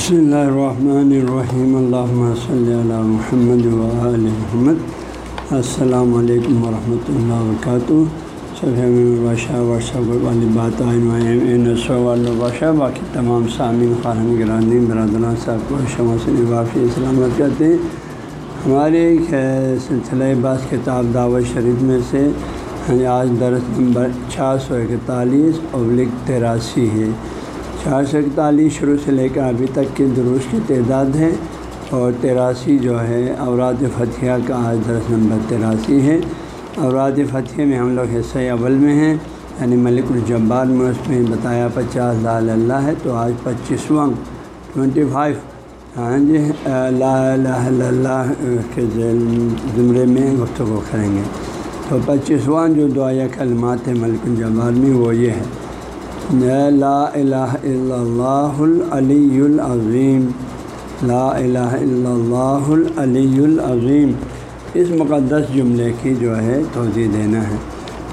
بسم اللہ الرحمن الرحیم اللہ صلی اللہ محمد محمد السلام علیکم ورحمۃ اللہ وبرکاتہ صبح بادشاہ ورثہ والی بات بادشاہ باقی تمام سامعین خارن گراندی برادران صاحب کو شمع سے وافی سلامت کرتے ہیں ہمارے سلسلہ بعض کتاب دعوت شریف میں سے آج درس نمبر چار سو اکتالیس ابلک تراسی ہے چار سو اکتالیس شروع سے لے کر ابھی تک کے دروس کی تعداد ہے اور تراسی جو ہے، اوراد فتح کا آج درس نمبر تراسی ہے۔ اوراد فتح میں ہم لوگ حصہ اول میں ہیں۔ یعنی ملک الجبار میں اس میں بتایا پچاس لال اللہ ہے، تو آج پچیسواں۔ Twenty five. ہاں جی لا الہ الا اللہ کے زمرے میں گفتگو کریں گے۔ تو پچیسواں جو دعا کلمات ہے ملک الجبار میں وہ یہ ہے۔ لا الہ الا اللہ العلی العظیم۔ لا الہ الا اللہ العلی العظیم۔ اس مقدس جملے کی جو ہے توضیع دینا ہے۔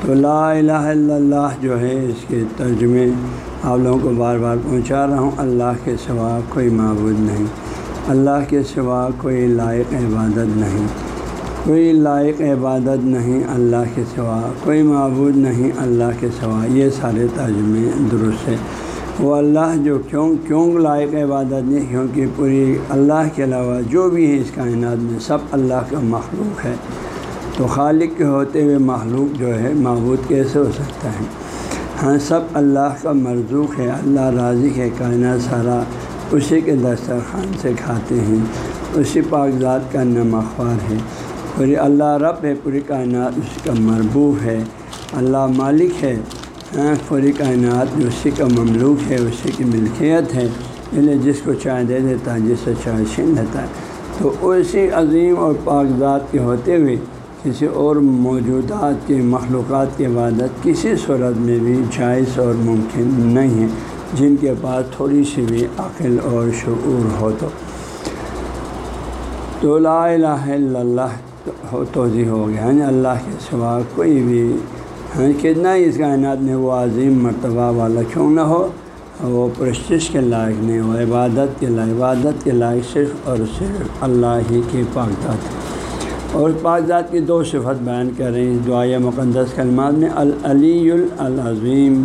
تو لا الہ الا اللہ جو ہے اس کے ترجمے آپ لوگوں کو بار بار پہنچا رہا ہوں۔ اللہ کے سوا کوئی معبود نہیں۔ اللہ کے سوا کوئی لائق عبادت نہیں۔ کوئی لائق عبادت نہیں اللہ کے سوا، کوئی معبود نہیں اللہ کے سوا۔ یہ سارے ترجمے درست ہے وہ اللہ جو کیوں کیوں لائق عبادت نہیں، کیونکہ پوری اللہ کے علاوہ جو بھی ہے اس کائنات میں سب اللہ کا مخلوق ہے۔ تو خالق کے ہوتے ہوئے مخلوق جو ہے، معبود کیسے ہو سکتا ہے؟ ہاں سب اللہ کا مرزوق ہے، اللہ راضی ہے، کائنات سارا اسی کے دسترخوان سے کھاتے ہیں۔ اسی پاک ذات کا نمخوار ہے۔ پوری اللہ رب ہے، پوری کائنات اس کا مربوب ہے۔ اللہ مالک ہے ہاں، پوری کائنات اسی کا مملوک ہے، اسی کی ملکیت ہے۔ لیے جس کو چائے دے دیتا ہے جس سے چائے چھین لیتا ہے۔ تو اسی عظیم اور پاک ذات کے ہوتے ہوئے کسی اور موجودات کے، مخلوقات کی عبادت کسی صورت میں بھی جائز اور ممکن نہیں ہے۔ جن کے پاس تھوڑی سی بھی عقل اور شعور ہو تو لا الہ الا اللہ توضیع ہو گیا یعنی اللہ کے سوا کوئی بھی۔ ہاں کتنا ہی اس کائنات میں وہ عظیم مرتبہ والا کیوں نہ ہو، وہ پرشش کے لائق نہیں ہو، عبادت کے لائق، عبادت کے لائق صرف اور صرف اللہ ہی کے ذات۔ اور ذات کی دو صفت بیان کر رہے ہیں۔ مقدس کلمات میں العلی العظیم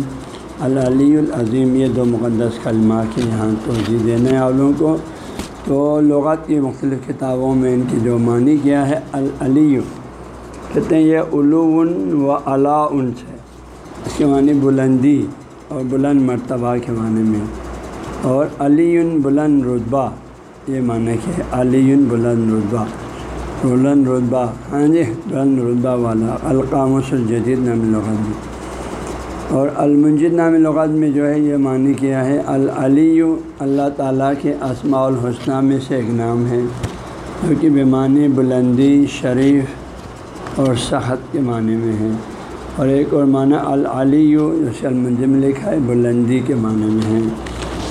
العلی العظیم، یہ دو مقدس کلمات کے یہاں توضیع دینے والوں کو۔ تو لغات کی مختلف کتابوں میں ان کی جو معنی کیا ہے العلی کہتے ہیں یہ علوم و علاء سے۔ اس کے معنی بلندی اور بلند مرتبہ کے معنی میں۔ اور علی بلند رتبہ، یہ معنی کہ علی بلند رتبہ۔ بلند رتبہ ہاں جی بلند رتبہ والا القامس الجدید نام لغت اور المنجد نام لغت میں جو ہے یہ معنی کیا ہے العلی اللہ تعالیٰ کے اسماع الحسنہ میں سے ایک نام ہے، جو کہ بیمانی بلندی، شریف اور صحت کے معنی میں ہے۔ اور ایک اور معنی العلی جو المنجد میں لکھا ہے، بلندی کے معنی میں ہے۔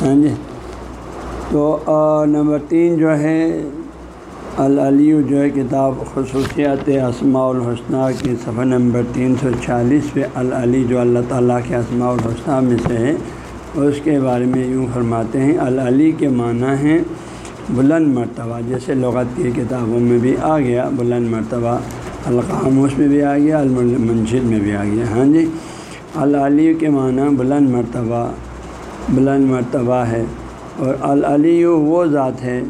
ہاں جی؟ تو نمبر تین جو ہے العلی جو ہے کتاب خصوصیات اسماع الحسنہ کی صفحہ نمبر تین سو چالیس پہ العلی جو اللہ تعالیٰ کے اسماع الحسنہ میں سے ہے، اس کے بارے میں یوں فرماتے ہیں، العلی کے معنی ہیں بلند مرتبہ، جیسے لغت کی کتابوں میں بھی آ گیا، بلند مرتبہ القاموش میں بھی آ گیا المنشد میں بھی آ گیا۔ ہاں جی العلی کے معنی بلند مرتبہ بلند مرتبہ ہے اور العلی وہ ذات ہے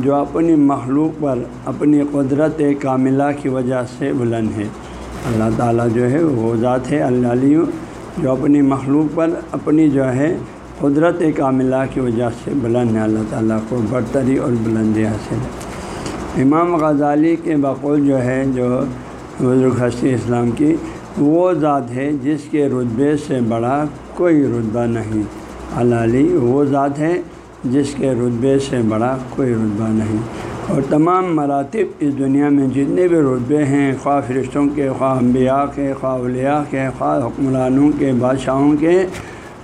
جو اپنی مخلوق پر اپنی قدرت کاملہ کی وجہ سے بلند ہے۔ اللہ تعالیٰ جو ہے وہ ذات ہے اللہ علیہ جو اپنی مخلوق پر اپنی جو ہے قدرت کاملہ کی وجہ سے بلند ہے۔ اللہ تعالیٰ کو برتری اور بلندی حاصل ہے۔ امام غزالی کے بقول جو ہے، جو بزرگ ہستی اسلام کی، وہ ذات ہے جس کے رتبے سے بڑا کوئی رتبہ نہیں۔ اللہ علی وہ ذات ہے جس کے رتبے سے بڑا کوئی رتبہ نہیں۔ اور تمام مراتب اس دنیا میں جتنے بھی رتبے ہیں، خواہ فرشتوں کے، خواہ انبیاء کے، خواہ اولیاء کے، خواہ حکمرانوں کے، بادشاہوں کے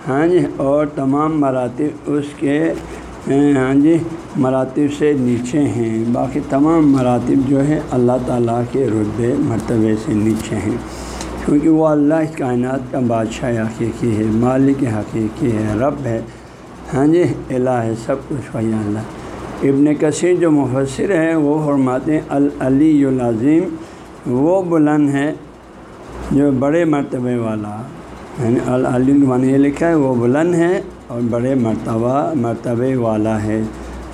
ہاں جی اور تمام مراتب اس کے ہاں جی مراتب سے نیچے ہیں۔ باقی تمام مراتب جو ہے اللہ تعالیٰ کے رتبے مرتبے سے نیچے ہیں۔ کیونکہ وہ اللہ اس کائنات کا بادشاہ حقیقی ہے، مالک حقیقی ہے، رب ہے۔ ہاں جی الہ ہے سب کچھ وہی اللہ۔ ابن کثیر جو مفسر ہے وہ حرمات العلی العظیم۔ وہ بلند ہے جو بڑے مرتبے والا۔ یعنی العلی، معنی یہ لکھا ہے، وہ بلند ہے اور بڑے مرتبہ، مرتبے والا ہے۔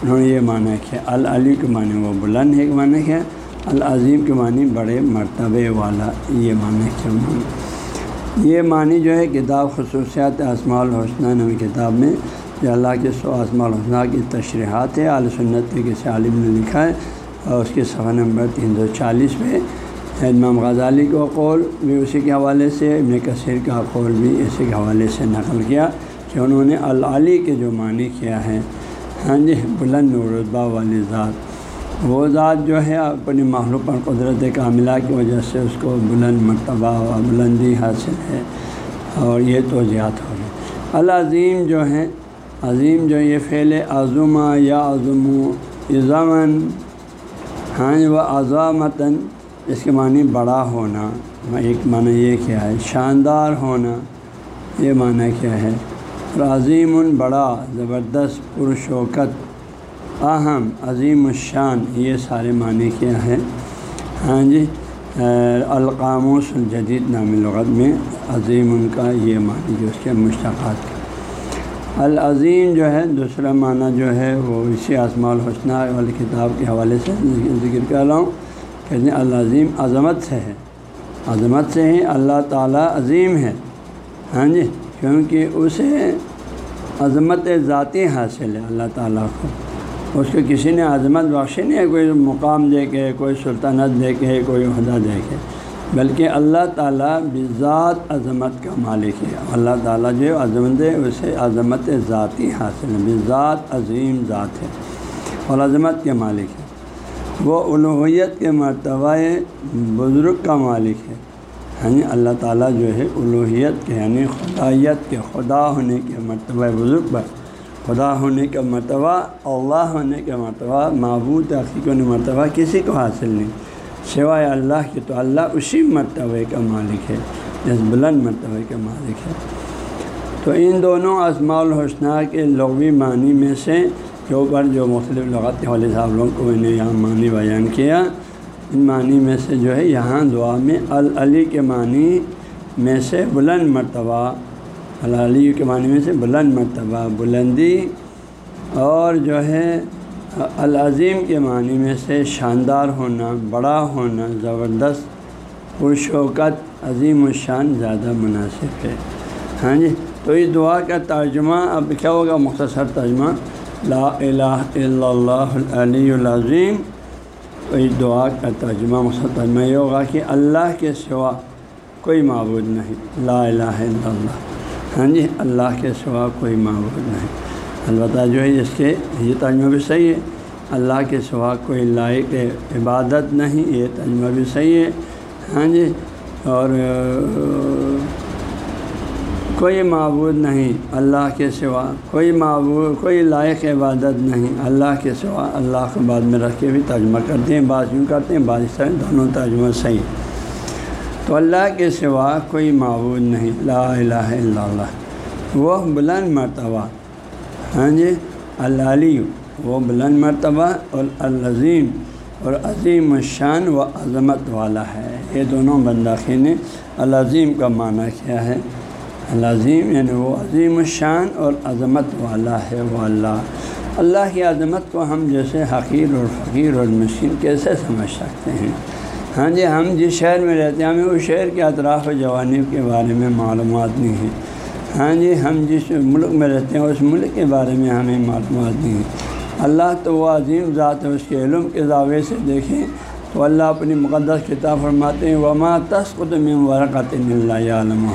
انہوں نے یہ معنی کیا، العلی کے معنی، وہ بلند ہے معنی کیا۔ العظیم کے معنی بڑے مرتبے والا، یہ معنی کیا۔ معنی یہ معنی جو ہے، کتاب خصوصیات اسماع الحسنہ نوی کتاب میں جو اللہ کے سو اسماع الحسنہ کی تشریحات ہے عال سنت کے کسی عالم نے لکھا ہے اور اس کے صفحہ نمبر تین سو چالیس پہ امام غزالی کا قول بھی اسی کے حوالے سے، ابن کثیر کا قول بھی اسی کے حوالے سے نقل کیا کہ انہوں نے العلی کے جو معنی کیا ہے۔ ہاں جی بلند رتبہ والی ذات۔ وہ ذات جو ہے، اپنی معلوم پر قدرت کاملہ کی وجہ سے اس کو بلند مرتبہ و بلندی حاصل ہے اور یہ توجہات ہو گئی العظیم جو ہے عظیم جو یہ فعل عظمہ یا عظم ہاں، و عظمن ہاں وہ عظامتاً، اس کے معنی بڑا ہونا، ایک معنی یہ کیا ہے، شاندار ہونا، یہ معنی کیا ہے، اور عظیم بڑا، زبردست، پرشوکت، اہم، عظیم الشان، یہ سارے معنی کیا ہے۔ ہاں جی القاموس الجدید نام لغت میں عظیم ان کا یہ معنی جو اس کے مشتقات کا۔ العظیم جو ہے، دوسرا معنی جو ہے، وہ اسی آسما الحسنہ والی کتاب کے حوالے سے ذکر کر رہا ہوں۔ کہتے ہیں العظیم عظمت سے ہے۔ عظمت سے ہی اللہ تعالیٰ عظیم ہے۔ ہاں جی کیونکہ اسے عظمت ذاتی حاصل ہے اللہ تعالیٰ کو۔ اس کو کسی نے عظمت بخشی نہیں ہے، کوئی مقام دے کے، کوئی سلطنت دے کے، کوئی عہدہ دے کے۔ بلکہ اللہ تعالیٰ بذات عظمت کا مالک ہے۔ اللہ تعالیٰ جو عظمت ہے، اسے عظمت ذاتی حاصل ہے بذات عظیم ذات ہے اور عظمت کے مالک ہے۔ وہ الوحیت کے مرتبہ بزرگ کا مالک ہے۔ یعنی اللہ تعالیٰ جو ہے الوحیت کے یعنی خدایت کے، خدا ہونے کے مرتبہ بزرگ پر، خدا ہونے کا مرتبہ، اللہ ہونے کے مرتبہ، معبود حقیق مرتبہ کسی کو حاصل نہیں۔ سوائے اللہ کے تو اللہ اسی مرتبہ کا مالک ہے، جس بلند مرتبہ کا مالک ہے۔ تو ان دونوں اسماع الحسنہ کے لغوی معنی میں سے کے اوپر جو مختلف لغات والے صاحب لوگوں کو میں نے یہاں معنی بیان کیا، ان معنی میں سے جو ہے یہاں دعا میں العلی کے معنی میں سے بلند مرتبہ، العلی کے معنی میں سے بلند مرتبہ، بلندی اور جو ہے العظیم کے معنی میں سے شاندار ہونا، بڑا ہونا، زبردست، پرشوکت، عظیم الشان زیادہ مناسب ہے۔ ہاں جی؟ تو اس دعا کا ترجمہ، اب کیا ہوگا مختصر ترجمہ؟ لا الہ الا اللہ العلی العظیم۔ تو اس دعا کا ترجمہ ترجمہ یہ ہوگا کہ اللہ کے سوا کوئی معبود نہیں۔ لا الہ الا اللہ۔ ہاں جی؟ اللہ کے سوا کوئی معبود نہیں۔ البتہ جو ہے اس کے یہ ترجمہ بھی صحیح ہے اللہ کے سوا کوئی لائق عبادت نہیں، یہ ترجمہ بھی صحیح ہے ہاں جی اور، کوئی معبود نہیں اللہ کے سوا، کوئی معبود، کوئی لائق عبادت نہیں اللہ کے سوا۔ اللہ کو بعد میں رکھ کے بھی ترجمہ کرتے ہیں، بعض یوں کرتے ہیں، بعض طرح دونوں ترجمہ صحیح تو اللہ کے سوا کوئی معبود نہیں، لا الہ الا اللہ۔ وہ بلند مرتبہ ہاں جی؟ اللہ وہ بلند مرتبہ، اور العظیم، اور عظیم الشان و عظمت والا ہے۔ یہ دونوں بنداخین العظیم کا معنی کیا ہے؟ العظیم یعنی وہ عظیم الشان اور عظمت والا ہے، وہ اللہ۔ اللہ کی عظمت کو ہم جیسے حقیر اور فقیر اور مشین کیسے سمجھ سکتے ہیں؟ ہاں جی ہم جس شہر میں رہتے ہیں، ہمیں اس شہر کے اطراف و جوانب کے بارے میں معلومات نہیں ہیں۔ ہاں جی ہم جس ملک میں رہتے ہیں، اس ملک کے بارے میں ہمیں معلومات نہیں ہیں اللہ تو وہ عظیم ذات ہے، اس کے علم کے دعوے سے دیکھیں تو اللہ اپنی مقدس کتاب فرماتے ہیں، وما تسقط من ورقۃ اللہ عالم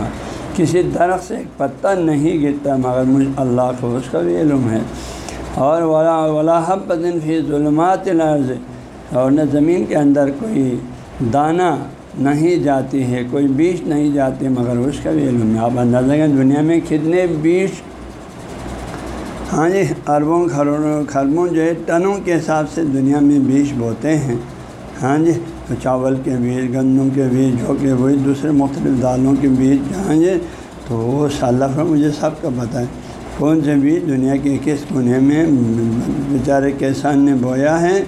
کسی درخت سے ایک پتہ نہیں گرتا مگر مجھ اللہ کو اس کا بھی علم ہے۔ اور ولا ولاحب دن فی ظلمات لرض اور نہ زمین کے اندر کوئی دانہ نہیں جاتی ہے کوئی بیج نہیں جاتی مگر اس کا بھی علم ہے آپ اندازہ کریں دنیا میں کتنے بیج ہاں جی اربوں کھربوں کھربوں جو ہے، ٹنوں کے حساب سے دنیا میں بیج بوتے ہیں۔ ہاں جی چاول کے بیج گندم کے بیج جو کہ بیج دوسرے مختلف دالوں کے بیج جہاں جی تو وہ اللہ پر مجھے سب کا پتہ ہے۔ کون سے بھی دنیا کے کس کونے میں بیچارے کسان نے بویا ہے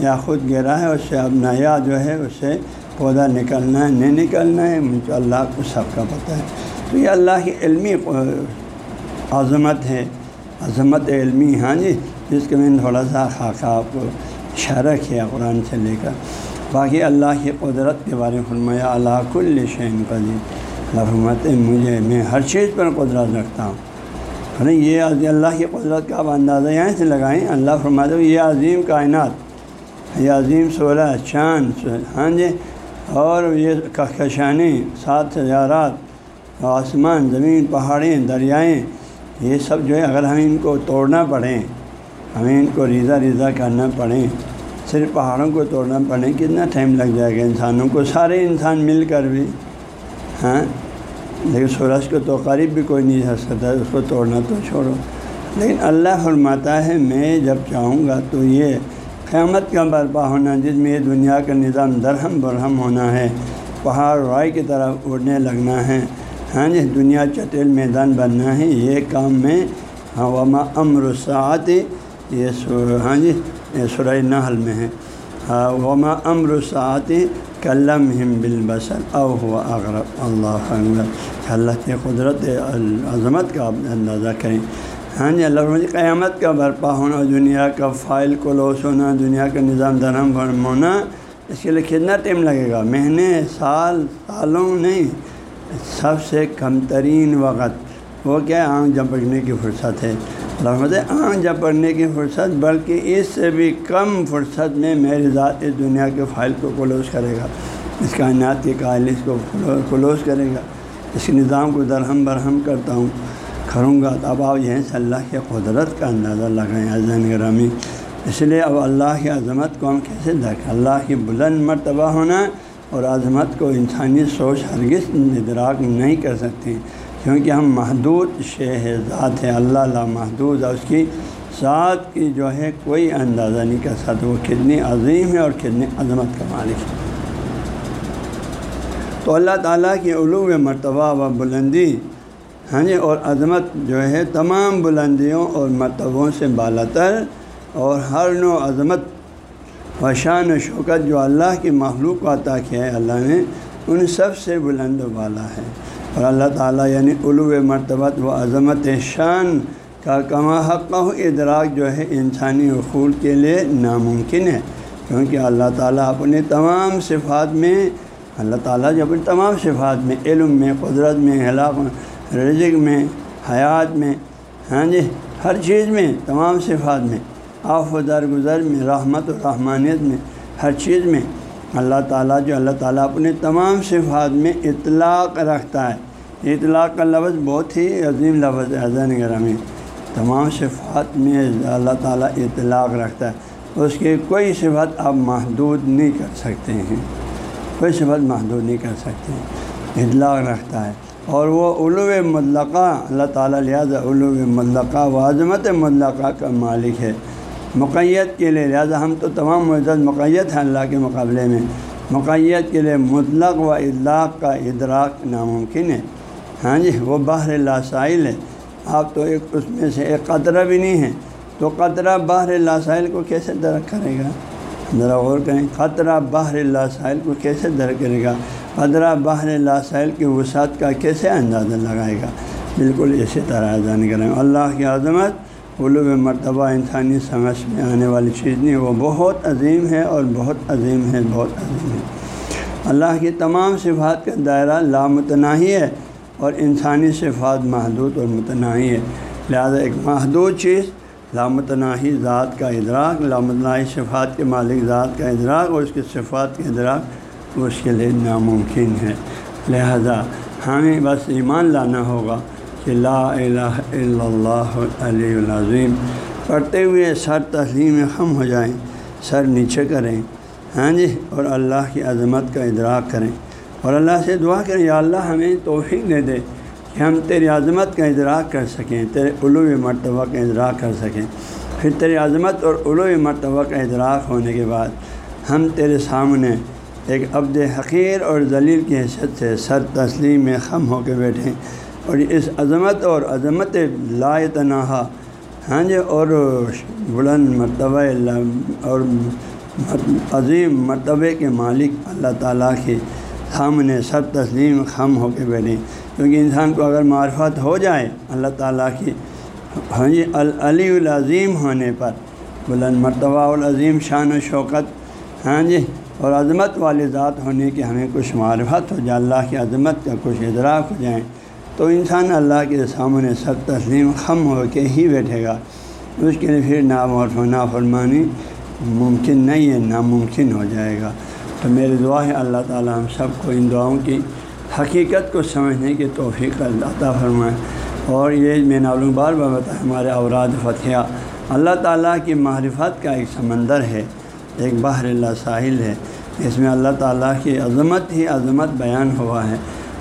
یا خود گرا ہے، اس سے اب نیا جو ہے، اس سے پودا نکلنا ہے، نہیں نکلنا ہے، مجھے اللہ کو سب کا پتہ ہے۔ تو یہ اللہ کی علمی عظمت ہے۔ عظمت علمی ہاں جی جس کے میں تھوڑا سا خاکہ آپ کو اشارہ کیا قرآن سے لے کر۔ باقی اللہ کی قدرت کے بارے میں فرمایا اللہ کل شین قدیم رحمت مجھے، میں ہر چیز پر قدرت رکھتا ہوں۔ نہیں یہ اللہ کی قدرت کا آپ اندازہ یہاں سے لگائیں، اللہ فرماتے یہ عظیم کائنات، یہ عظیم سولہ چاند ہاں جی اور یہ کہکشانی، سات سجارات آسمان، زمین، پہاڑیں، دریائیں، یہ سب جو ہے اگر ہمیں ان کو توڑنا پڑیں ہمیں ان کو ریزا ریزا کرنا پڑیں صرف پہاڑوں کو توڑنا پڑے، کتنا ٹائم لگ جائے گا انسانوں کو؟ سارے انسان مل کر بھی ہاں؟ لیکن سورج کو تو قریب بھی کوئی نہیں ہنس سکتا، اس کو توڑنا تو چھوڑو۔ لیکن اللہ فرماتا ہے، میں جب چاہوں گا تو یہ قیامت کا برپا ہونا جس میں یہ دنیا کا نظام درہم برہم ہونا ہے، پہاڑ رائے کی طرف اڑنے لگنا ہے۔ ہاں جی دنیا چٹیل میدان بننا ہے، یہ کام میں۔ ہاں امر سعت یہ ہاں جی یہ سرح نحل میں ہے۔ ہاں وما امر سعت کلم ہم بالبصر، او ہوا اغرب اللہ اللہ کے قدرت، عظمت کا اندازہ کریں۔ ہاں جی اللہ قیامت کا برپا ہونا، دنیا کا فائل کو لوس ہونا، دنیا کا نظام درہم بھرم ہونا، اس کے لیے کتنا ٹائم لگے گا؟ مہینے، سال، سالوں نہیں، سب سے کم ترین وقت۔ وہ کیا ہے؟ آنکھ جھپکنے کی فرصت ہے۔ اللہ آنکھ جھپکنے کی فرصت، بلکہ اس سے بھی کم فرصت میں میری ذات اس دنیا کے فائل کو کلوز کرے گا۔ اس کائنات کے قائل اس کو کلوز کرے گا۔ اس نظام کو درہم برہم کرتا ہوں۔ کروں گا تو اب آپ یہیں سے اللہ کی قدرت کا اندازہ لگائیں عظین گرامی۔ اس لیے اب اللہ کی عظمت کو ہم کیسے دیکھیں؟ اللہ کی بلند مرتبہ ہونا اور عظمت کو انسانی سوچ ہرگز ادراک نہیں کر سکتے کیونکہ ہم محدود شے ذات ہے اللہ اللہ محدود ہے۔ اس کی ذات کی جو ہے کوئی اندازہ نہیں کر سکتا۔ وہ کتنی عظیم ہے اور کتنی عظمت کا مالک ہے۔ تو اللہ تعالیٰ کی علو مرتبہ و بلندی ہاں جی اور عظمت جو ہے، تمام بلندیوں اور مرتبوں سے بالا تر اور ہر نو عظمت و شان و شوکت جو اللہ کی مخلوق کو عطا کیا ہے، اللہ نے ان سب سے بلند و بالا ہے۔ اور اللہ تعالیٰ یعنی علو مرتبت و عظمت شان کا کما حق و ادراک جو ہے، انسانی اخول کے لیے ناممکن ہے۔ کیونکہ اللہ تعالیٰ اپنے تمام صفات میں، اللہ تعالیٰ جب تمام صفات میں، علم میں، قدرت میں ہلاک رزق میں، حیات میں ہاں جی ہر چیز میں، تمام صفات میں آف و درگزر میں، رحمت و رحمانیت میں، ہر چیز میں۔ اللہ تعالیٰ جو اللہ تعالیٰ اپنے تمام صفات میں اطلاق رکھتا ہے۔ اطلاق کا لفظ بہت ہی عظیم لفظ ہے حضین گرامی۔ تمام صفات میں اللہ تعالیٰ اطلاق رکھتا ہے۔ اس کے کوئی صفات آپ محدود نہیں کر سکتے ہیں۔ کوئی صفت محدود نہیں کر سکتے اطلاع رکھتا ہے۔ اور وہ علو مطلقہ، اللہ تعالیٰ لہٰذا علو مطلقہ و عظمت مطلقہ کا مالک ہے۔ مقیت کے لیے لہٰذا ہم تو تمام معزت مقیت ہیں اللہ کے مقابلے میں۔ مقیت کے لیے مطلق و اطلاق کا ادراک ناممکن ہے۔ ہاں جی وہ باہر لاسائل ہے۔ آپ تو ایک اس میں سے ایک قطرہ بھی نہیں ہے۔ تو قطرہ باہر لاسائل کو کیسے درخت کرے گا؟ ذرا غور کریں خطرہ باہر اللہ ساحل کو کیسے در کرے گا؟ خطرہ باہر اللہ ساحل کی وسعت کا کیسے اندازہ لگائے گا؟ بالکل اسی طرح جان کریں۔ اللہ کی عظمت علوب مرتبہ انسانی سمجھ میں آنے والی چیز نہیں، وہ بہت عظیم ہے اور بہت عظیم ہے، بہت عظیم ہے۔ اللہ کی تمام صفات کا دائرہ لامتناہی ہے اور انسانی صفات محدود اور متناہی ہے لہذا ایک محدود چیز، لامتناہی ذات کا ادراک، لامتناہی صفات کے مالک ذات کا ادراک اور اس کے صفات کے ادراک اس کے لیے ناممکن ہے۔ لہذا ہمیں بس ایمان لانا ہوگا کہ لا الہ الا اللہ علیہ العظیم۔ پڑھتے ہوئے سر تسلیم خم ہو جائیں، سر نیچے کریں۔ ہاں جی؟ اور اللہ کی عظمت کا ادراک کریں۔ اور اللہ سے دعا کریں، یا اللہ ہمیں توفیق دے دے کہ ہم تیری عظمت کا ادراک کر سکیں، تیرے علو مرتبہ کا ادراک کر سکیں۔ پھر تیری عظمت اور علو مرتبہ کا ادراک ہونے کے بعد ہم تیرے سامنے ایک عبد حقیر اور ذلیل کی حیثیت سے سر تسلیم میں خم ہو کے بیٹھیں اور اس عظمت اور عظمت لا تنہا ہاں جی اور بلند مرتبہ اور عظیم مرتبے کے مالک اللہ تعالیٰ کے سامنے سر تسلیم خم ہو کے بیٹھیں کیونکہ انسان کو اگر معرفت ہو جائے اللہ تعالیٰ کی ہاں جی العلی العظیم ہونے پر، بلند مرتبہ العظیم شان و شوکت ہاں جی اور عظمت والی ذات ہونے کی ہمیں کچھ معرفت ہو جائے اللہ کی عظمت کا کچھ ادراک ہو جائیں تو انسان اللہ کے سامنے سر تسلیم خم ہو کے ہی بیٹھے گا۔ اس کے لیے پھر نام اور فنا فرمانی ممکن نہیں ہے، ناممکن ہو جائے گا۔ تو میری دعا ہے، اللہ تعالیٰ ہم سب کو ان دعاؤں کی حقیقت کو سمجھنے کی توفیق عطا فرمائے۔ اور یہ میں نالوں بار بار بتایا، ہمارے اوراد فتح اللہ تعالیٰ کی معرفت کا ایک سمندر ہے۔ ایک بحر اللہ ساحل ہے۔ اس میں اللہ تعالیٰ کی عظمت ہی عظمت بیان ہوا ہے۔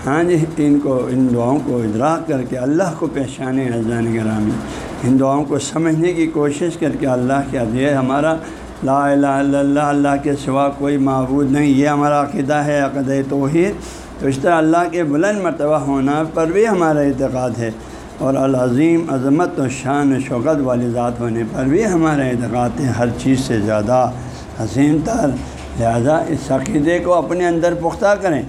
ہاں جی ان کو، ان دعاؤں کو ادراک کر کے اللہ کو پہچانے اذان گرامی ان دعاؤں کو سمجھنے کی کوشش کر کے اللہ کے یہ ہمارا لا الہ الا اللہ اللہ کے سوا کوئی معبود نہیں، یہ ہمارا عقیدہ ہے عقد توحید۔ تو اس طرح اللہ کے بلند مرتبہ ہونا پر بھی ہمارا اعتقاد ہے۔ اور العظیم عظمت و شان و شوکت والی ذات ہونے پر بھی ہمارا اعتقاد ہے، ہر چیز سے زیادہ۔ حسین تر۔ لہٰذا اس عقیدے کو اپنے اندر پختہ کریں۔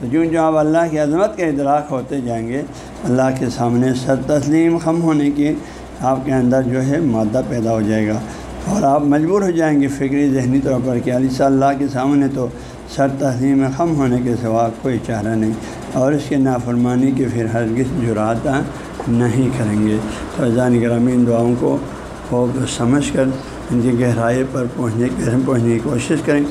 تو جو جو آپ اللہ کی عظمت کے ادراک ہوتے جائیں گے، اللہ کے سامنے سر تسلیم خم ہونے کی آپ کے اندر جو ہے مادہ پیدا ہو جائے گا۔ اور آپ مجبور ہو جائیں گے فکری، ذہنی طور پر کہ علیہ اللہ کے سامنے تو سر تسلیم خم ہونے کے سوا کوئی چارہ نہیں۔ اور اس کے نافرمانی کے پھر ہرگز جرات نہیں کریں گے۔ تو اذان گرامین دعاؤں کو خوب سمجھ کر ان کی گہرائی پر پہنچنے پہنچنے کی کوشش کریں،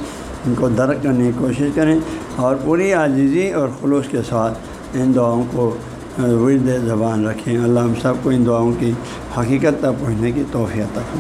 ان کو درک کرنے کی کوشش کریں اور پوری عاجزی اور خلوص کے ساتھ ان دعاؤں کو ورد زبان رکھیں۔ اللہ ہم سب کو ان دعاؤں کی حقیقت تک پہنچنے کی توفیع تک